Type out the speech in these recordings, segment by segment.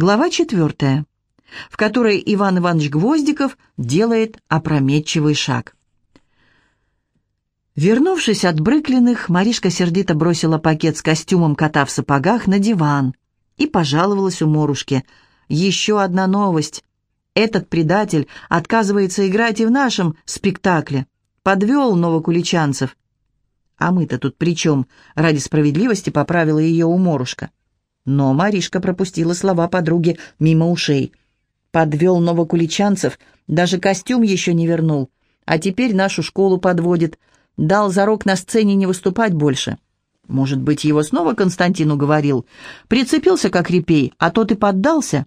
Глава четвертая, в которой Иван Иванович Гвоздиков делает опрометчивый шаг. Вернувшись от Брыклиных, Маришка сердито бросила пакет с костюмом кота в сапогах на диван и пожаловалась у Морушки. «Еще одна новость. Этот предатель отказывается играть и в нашем спектакле. Подвел новокуличанцев». «А мы-то тут при чем?» — ради справедливости поправила ее уморушка. Но Маришка пропустила слова подруги мимо ушей. Подвел новокуличанцев, даже костюм еще не вернул. А теперь нашу школу подводит. Дал зарок на сцене не выступать больше. Может быть, его снова Константин уговорил. Прицепился, как репей, а тот и поддался.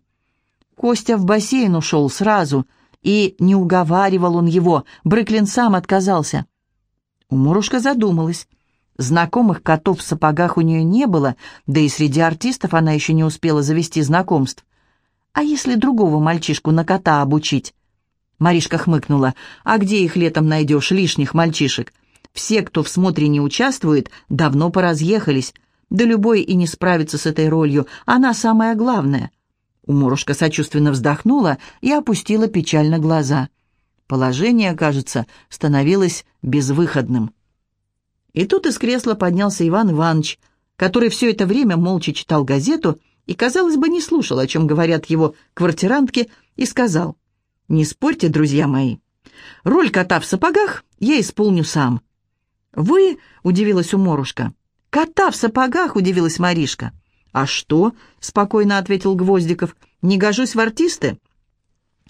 Костя в бассейн ушел сразу, и не уговаривал он его, Брыклин сам отказался. Уморушка задумалась. Знакомых котов в сапогах у нее не было, да и среди артистов она еще не успела завести знакомств. А если другого мальчишку на кота обучить? Маришка хмыкнула. «А где их летом найдешь, лишних мальчишек? Все, кто в смотре не участвует, давно поразъехались. Да любой и не справится с этой ролью, она самая главная». Уморушка сочувственно вздохнула и опустила печально глаза. Положение, кажется, становилось безвыходным. И тут из кресла поднялся Иван Иванович, который все это время молча читал газету и, казалось бы, не слушал, о чем говорят его квартирантки, и сказал, «Не спорьте, друзья мои, роль кота в сапогах я исполню сам». «Вы?» — удивилась уморушка. «Кота в сапогах?» — удивилась Маришка. «А что?» — спокойно ответил Гвоздиков. «Не гожусь в артисты?»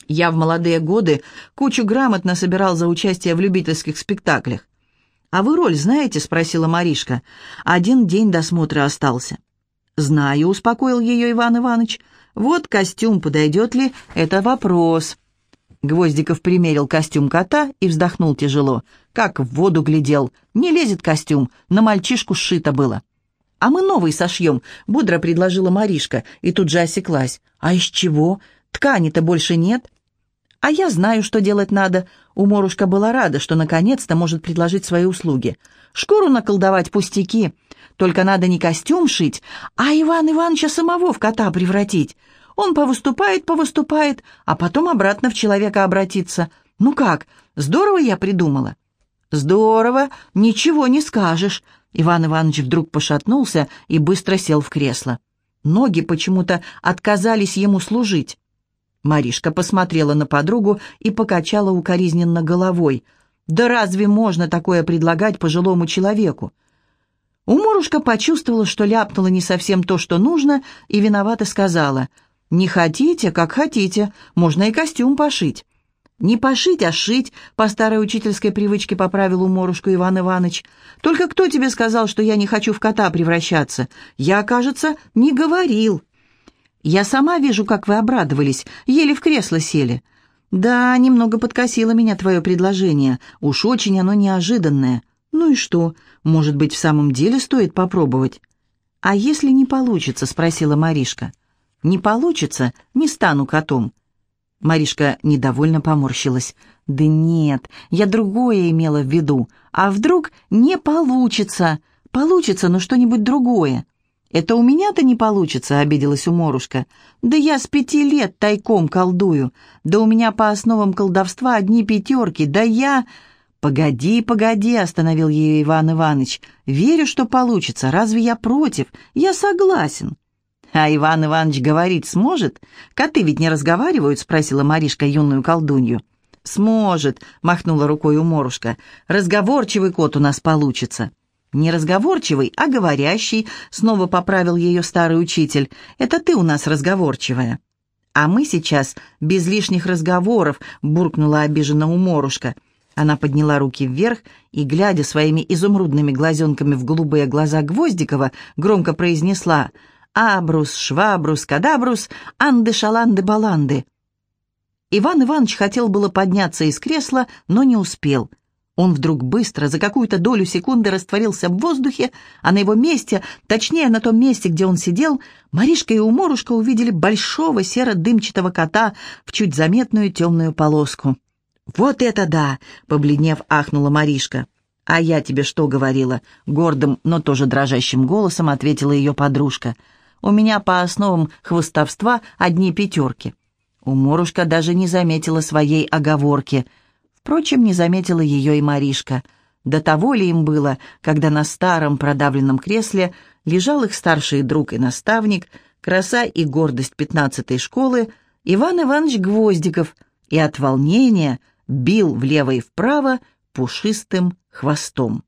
Я в молодые годы кучу грамотно собирал за участие в любительских спектаклях. «А вы роль знаете?» — спросила Маришка. «Один день досмотра остался». «Знаю», — успокоил ее Иван Иванович. «Вот костюм подойдет ли, это вопрос». Гвоздиков примерил костюм кота и вздохнул тяжело. Как в воду глядел. Не лезет костюм, на мальчишку сшито было. «А мы новый сошьем», — бодро предложила Маришка, и тут же осеклась. «А из чего? Ткани-то больше нет». «А я знаю, что делать надо». Уморушка была рада, что наконец-то может предложить свои услуги. «Шкуру наколдовать пустяки. Только надо не костюм шить, а Иван Ивановича самого в кота превратить. Он повыступает, повыступает, а потом обратно в человека обратиться. Ну как, здорово я придумала?» «Здорово, ничего не скажешь». Иван Иванович вдруг пошатнулся и быстро сел в кресло. Ноги почему-то отказались ему служить. Маришка посмотрела на подругу и покачала укоризненно головой. «Да разве можно такое предлагать пожилому человеку?» Уморушка почувствовала, что ляпнула не совсем то, что нужно, и виновато сказала. «Не хотите, как хотите, можно и костюм пошить». «Не пошить, а шить», — по старой учительской привычке поправил уморушку Иван Иванович. «Только кто тебе сказал, что я не хочу в кота превращаться? Я, кажется, не говорил». Я сама вижу, как вы обрадовались, еле в кресло сели. Да, немного подкосило меня твое предложение. Уж очень оно неожиданное. Ну и что? Может быть, в самом деле стоит попробовать? А если не получится, спросила Маришка. Не получится, не стану котом. Маришка недовольно поморщилась. «Да нет, я другое имела в виду. А вдруг не получится? Получится, но что-нибудь другое. «Это у меня-то не получится», — обиделась уморушка. «Да я с пяти лет тайком колдую. Да у меня по основам колдовства одни пятерки. Да я...» «Погоди, погоди», — остановил ее Иван Иванович. «Верю, что получится. Разве я против? Я согласен». «А Иван Иванович говорить сможет? Коты ведь не разговаривают?» — спросила Маришка юную колдунью. «Сможет», — махнула рукой уморушка. «Разговорчивый кот у нас получится». «Не разговорчивый, а говорящий», — снова поправил ее старый учитель. «Это ты у нас разговорчивая». «А мы сейчас без лишних разговоров», — буркнула обиженно уморушка. Она подняла руки вверх и, глядя своими изумрудными глазенками в голубые глаза Гвоздикова, громко произнесла «Абрус, швабрус, кадабрус, анды-шаланды-баланды». Иван Иванович хотел было подняться из кресла, но не успел — он вдруг быстро, за какую-то долю секунды растворился в воздухе, а на его месте, точнее на том месте, где он сидел, Маришка и Уморушка увидели большого серо-дымчатого кота в чуть заметную темную полоску. «Вот это да!» — побледнев, ахнула Маришка. «А я тебе что говорила?» — гордым, но тоже дрожащим голосом ответила ее подружка. У меня по основам хвостовства одни пятерки». Уморушка даже не заметила своей оговорки. Впрочем, не заметила ее и Маришка. До того ли им было, когда на старом продавленном кресле лежал их старший друг и наставник, краса и гордость пятнадцатой школы, Иван Иванович Гвоздиков, и от волнения бил влево и вправо пушистым хвостом.